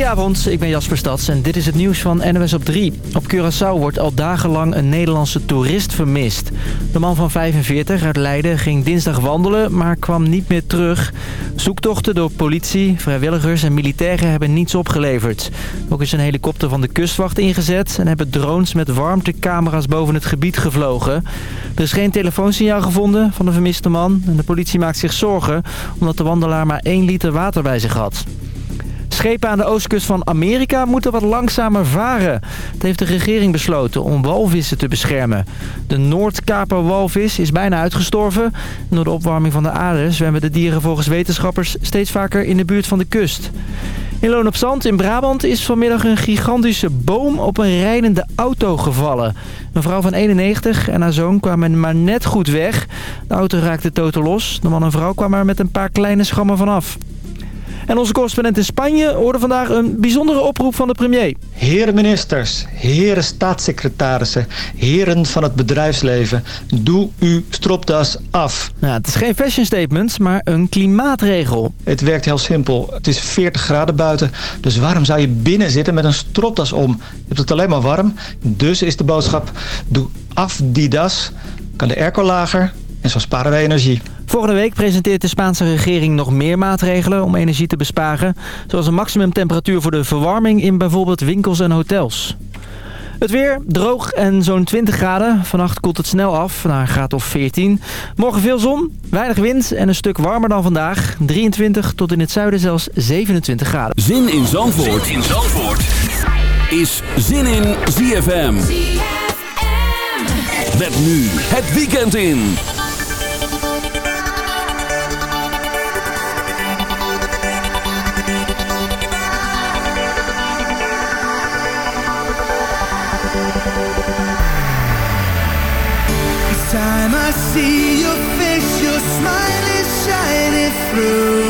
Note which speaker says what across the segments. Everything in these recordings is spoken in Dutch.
Speaker 1: Goedenavond, ik ben Jasper Stads en dit is het nieuws van NOS op 3. Op Curaçao wordt al dagenlang een Nederlandse toerist vermist. De man van 45 uit Leiden ging dinsdag wandelen, maar kwam niet meer terug. Zoektochten door politie, vrijwilligers en militairen hebben niets opgeleverd. Ook is een helikopter van de kustwacht ingezet en hebben drones met warmtecamera's boven het gebied gevlogen. Er is geen telefoonsignaal gevonden van de vermiste man en de politie maakt zich zorgen omdat de wandelaar maar 1 liter water bij zich had. Schepen aan de oostkust van Amerika moeten wat langzamer varen. Het heeft de regering besloten om walvissen te beschermen. De Noordkaperwalvis is bijna uitgestorven. Door de opwarming van de aarde zwemmen de dieren volgens wetenschappers steeds vaker in de buurt van de kust. In Loon op Zand in Brabant is vanmiddag een gigantische boom op een rijdende auto gevallen. Een vrouw van 91 en haar zoon kwamen maar net goed weg. De auto raakte totaal los. De man en vrouw kwamen er met een paar kleine schammen vanaf. En onze correspondent in Spanje hoorde vandaag een bijzondere oproep van de premier.
Speaker 2: Heren ministers, heren staatssecretarissen, heren van het bedrijfsleven, doe uw stropdas af.
Speaker 1: Nou, het is geen fashion statement, maar een klimaatregel.
Speaker 2: Het werkt heel simpel. Het is 40 graden buiten, dus waarom zou je binnen zitten met een stropdas om? Je hebt het alleen maar warm, dus is de boodschap, doe af die das, kan de airco lager en zo sparen wij energie.
Speaker 1: Volgende week presenteert de Spaanse regering nog meer maatregelen om energie te besparen. Zoals een maximumtemperatuur voor de verwarming in bijvoorbeeld winkels en hotels. Het weer, droog en zo'n 20 graden. Vannacht koelt het snel af naar een graad of 14. Morgen veel zon, weinig wind en een stuk warmer dan vandaag. 23 tot in het zuiden zelfs 27 graden.
Speaker 3: Zin in Zandvoort, zin in Zandvoort. is Zin in ZFM. ZFM. Met nu het weekend in.
Speaker 4: See your face, your smile is shining through.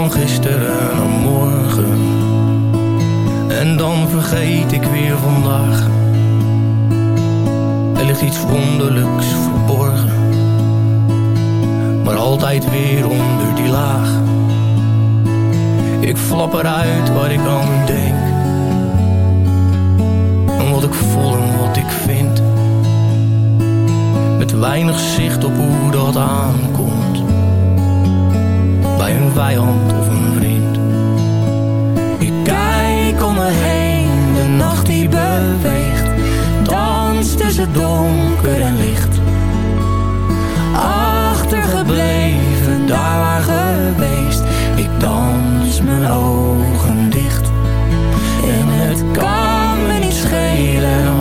Speaker 5: van gisteren naar morgen. En dan vergeet ik weer vandaag. Er ligt iets wonderlijks verborgen. Maar altijd weer onder die laag. Ik flap eruit wat ik aan denk. En wat ik voel en wat ik vind. Met weinig zicht op hoe dat aankomt bij een vijand of een vriend. Ik kijk om me heen, de nacht die beweegt, dans tussen donker en licht.
Speaker 6: Achtergebleven, daar waar geweest, ik dans mijn ogen dicht. En het kan me niet schelen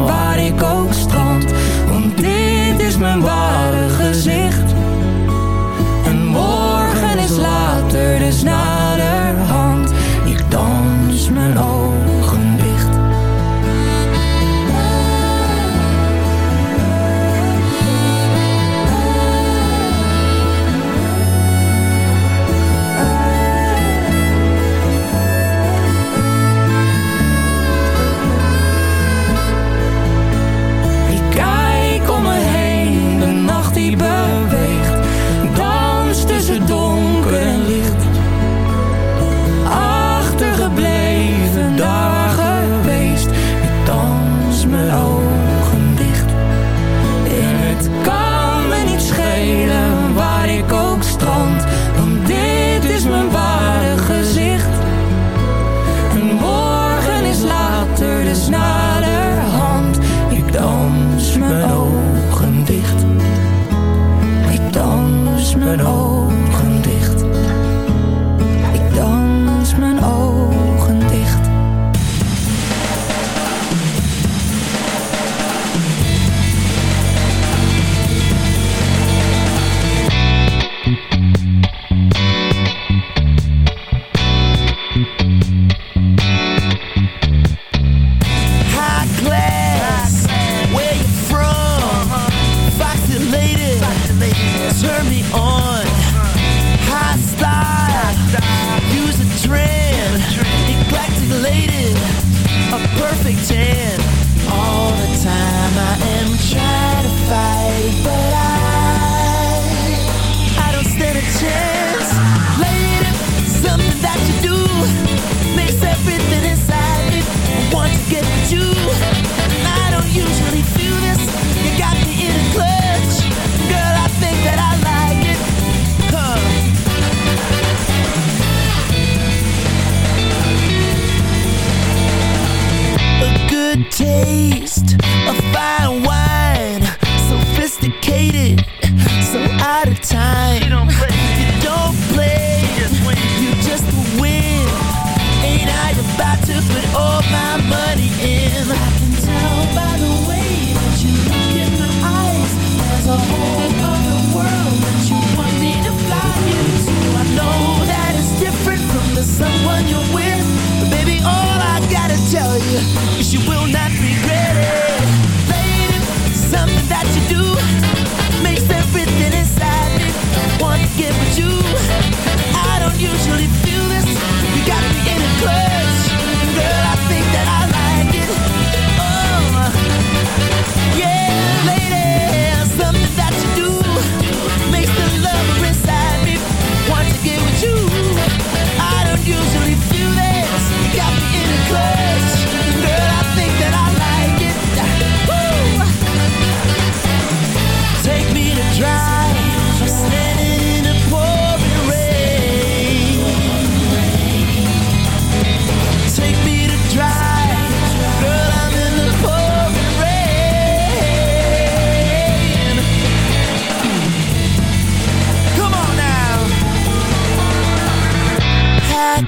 Speaker 7: you will not regret it.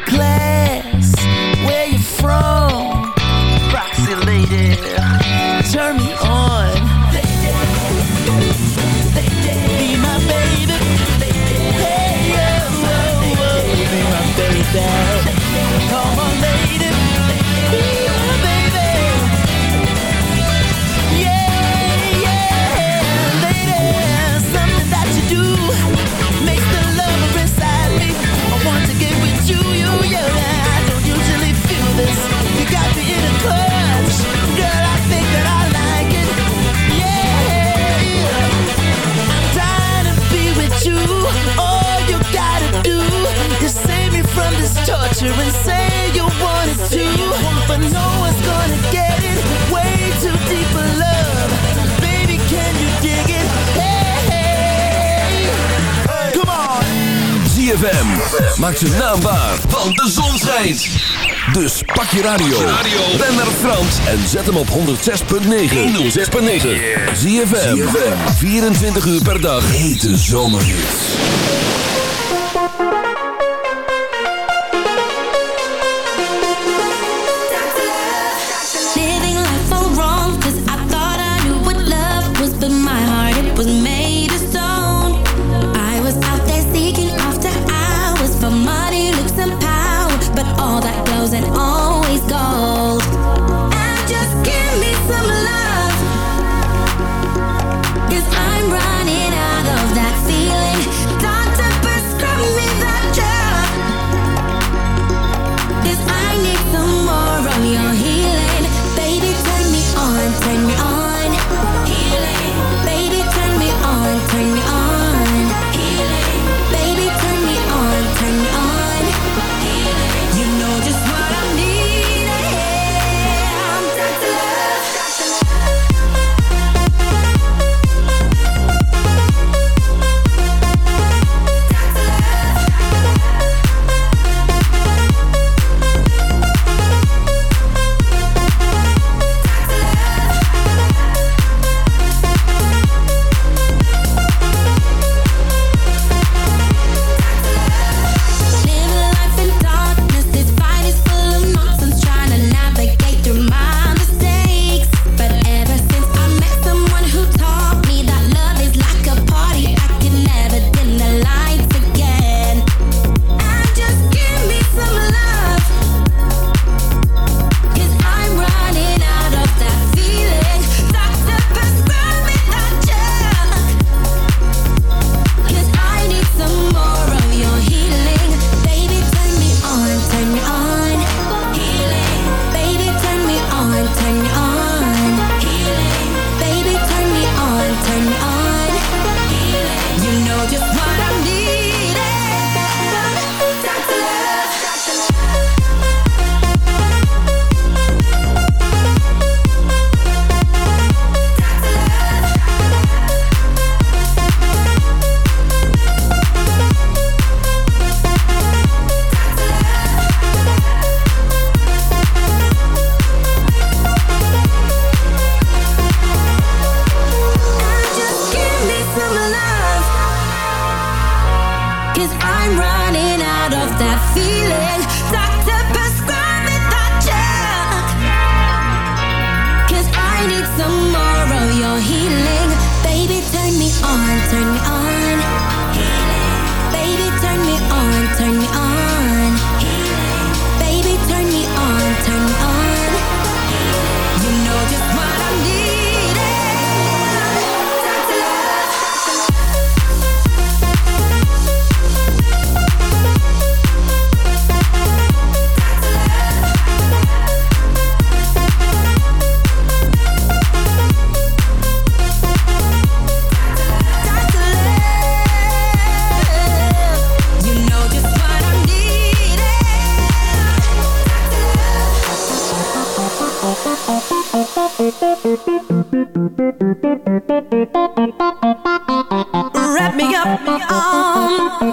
Speaker 7: clay torture and say you want it But no one's gonna get it. Way too deep for love. Baby, can you dig it? Hey, hey. Come on.
Speaker 8: ZFM, maak ze naambaar Want de zon schijnt. Dus pak je radio. Ben naar Frans en zet hem op 106.9 106.9 ZFM, 24 uur per dag Hete zomerhits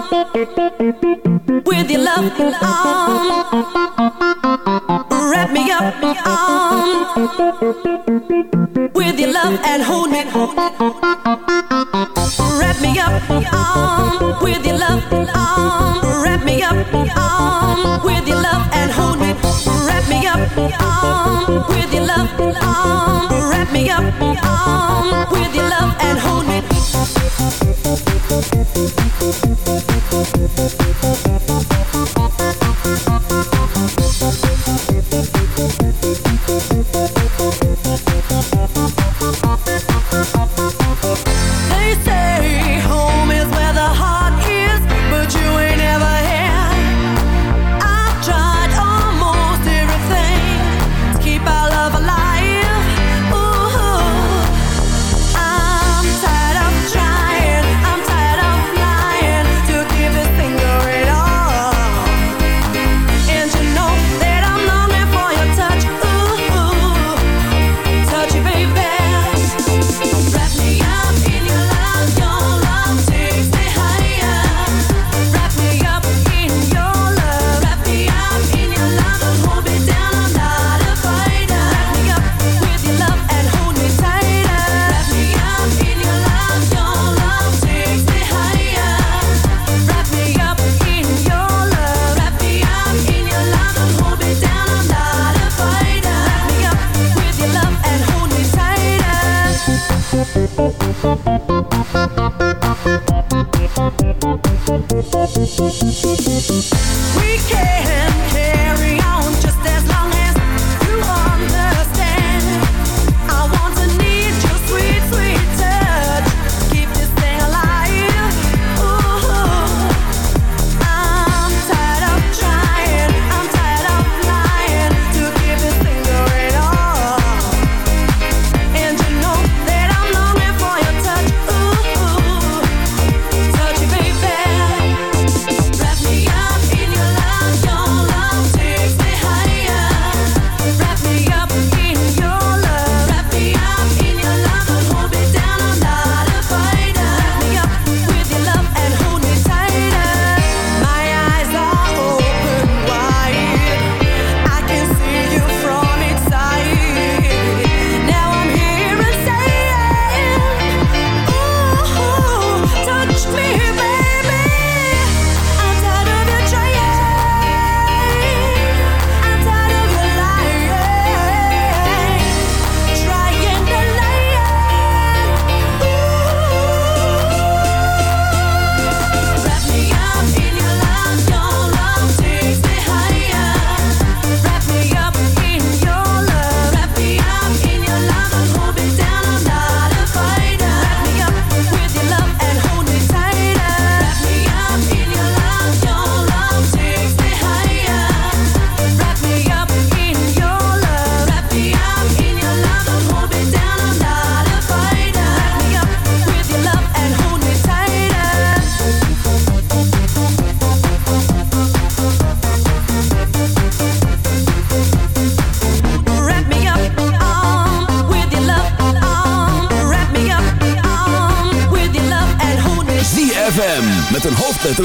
Speaker 9: with your loving arm. Um, wrap me up arm with your love and hold me. Wrap me up arm with your love arm. Wrap me up arm with your love and hold me. Wrap me up arm with your love arm. Wrap me up arm with your love.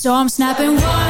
Speaker 10: So I'm snapping. One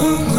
Speaker 11: I'm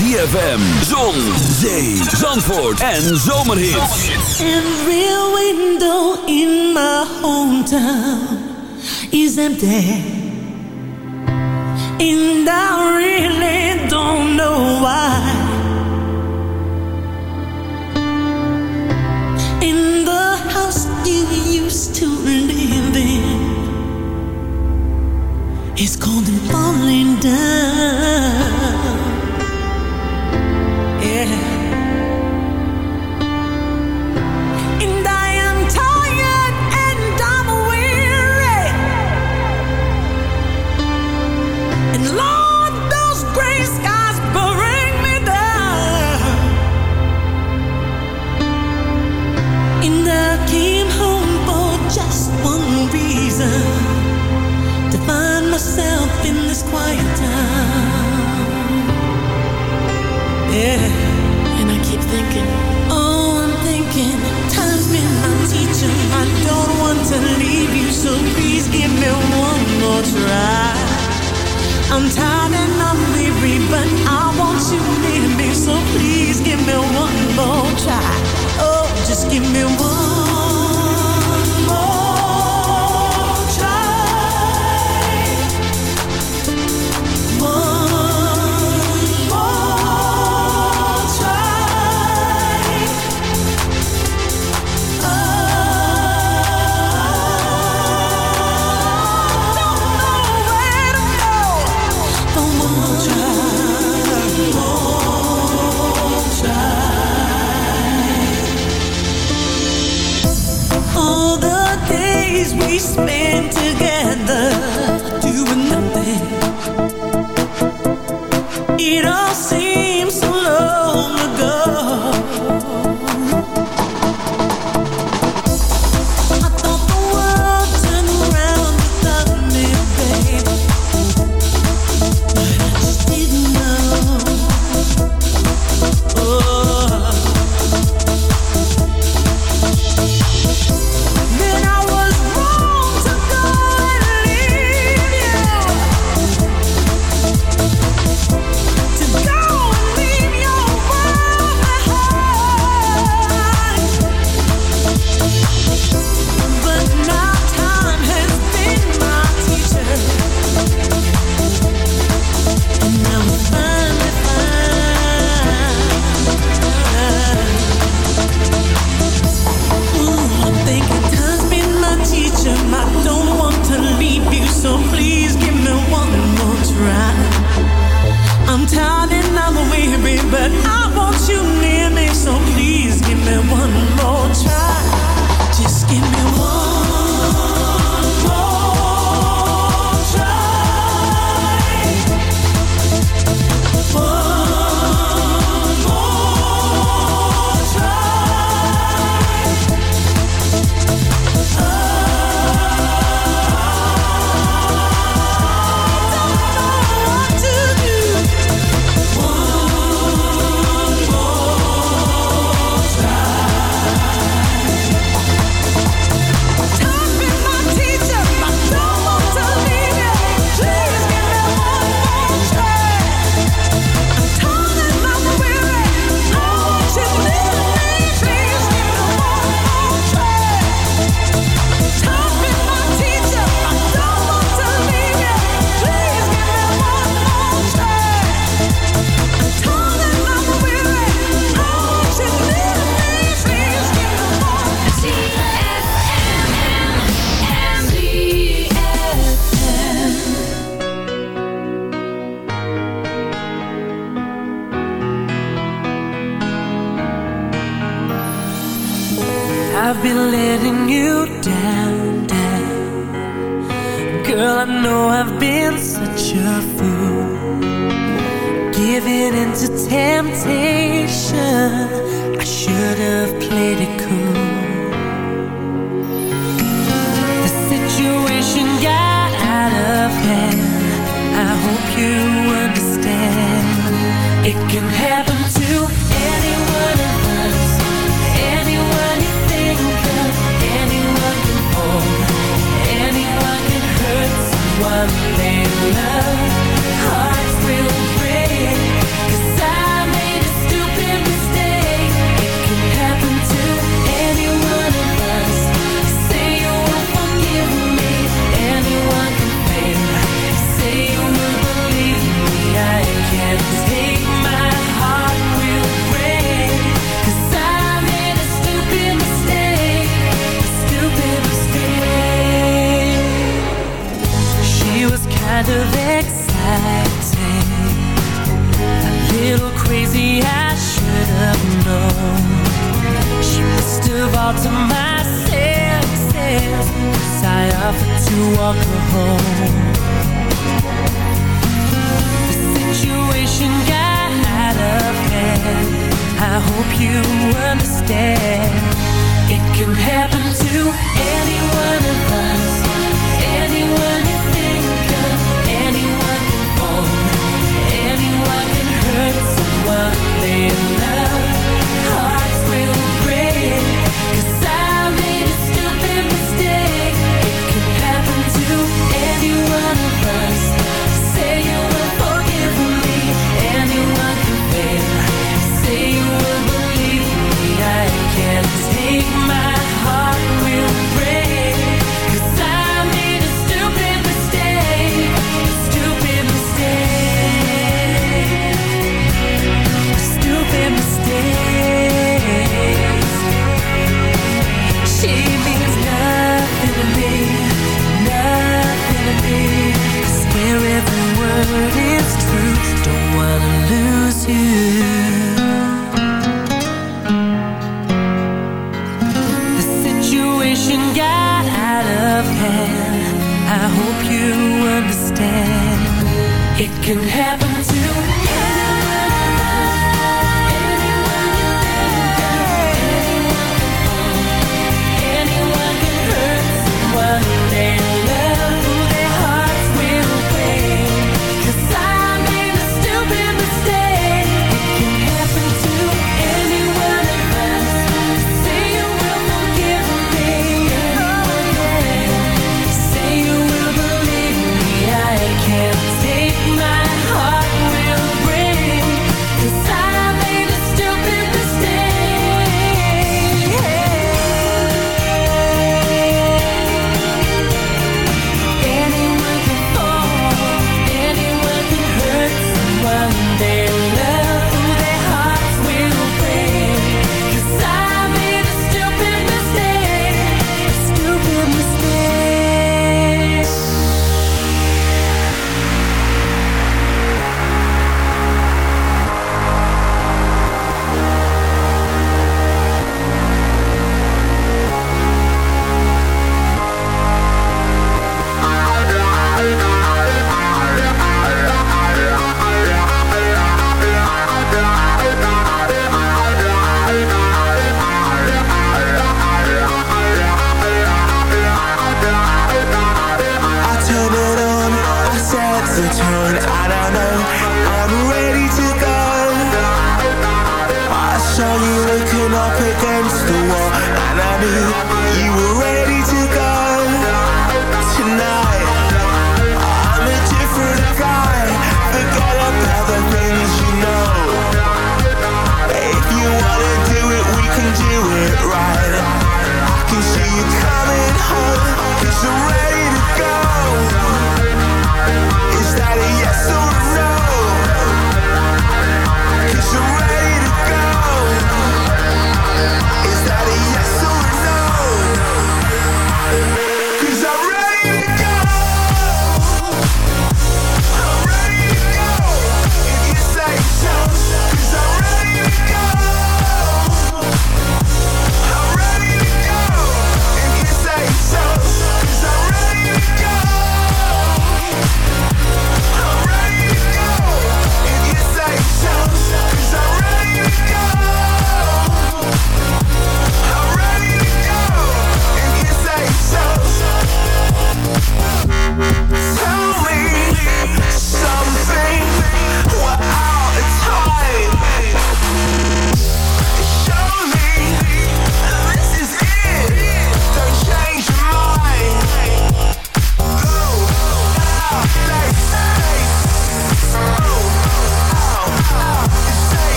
Speaker 8: ZFM, Zon, Zee, Zandvoort en Zomerhits.
Speaker 9: Every window in my hometown is empty. And I really don't know why. In the house you used to live in, it's cold and falling down. give me one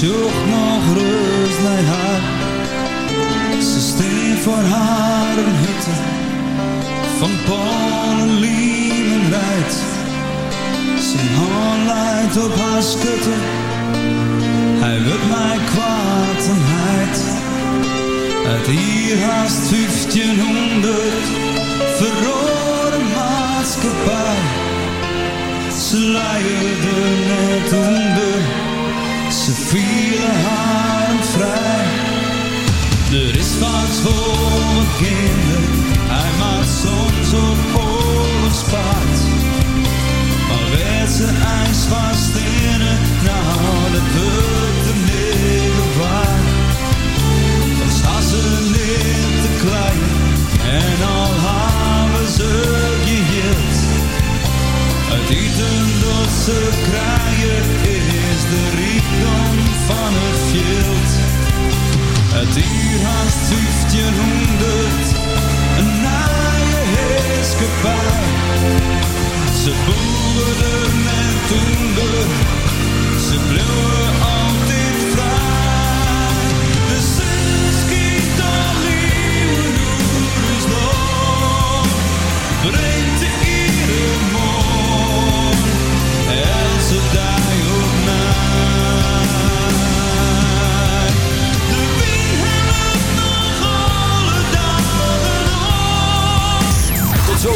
Speaker 12: zocht nog rust bij haar. Ze steen voor haar een hutte van Polen, en rijdt. Zijn hand leidt op haar schutte, hij wil mij kwaad en heid. Uit hier haast 1500 verrode maatschappij. Ze leiden net onder, ze vielen haar vrij. Er is wat voor mijn kinderen, hij maakt soms op oorlogspaard. Maar werd ze ijs vast in het, nou dat wordt de middel waard. Dan ze niet te klein en al hebben ze geheeld. Het eten dat ze krijgen rijkdom van het veld. Het uur haast 1500, een naaie heerskepaar. Ze boerden en toender, ze bleven altijd vrij.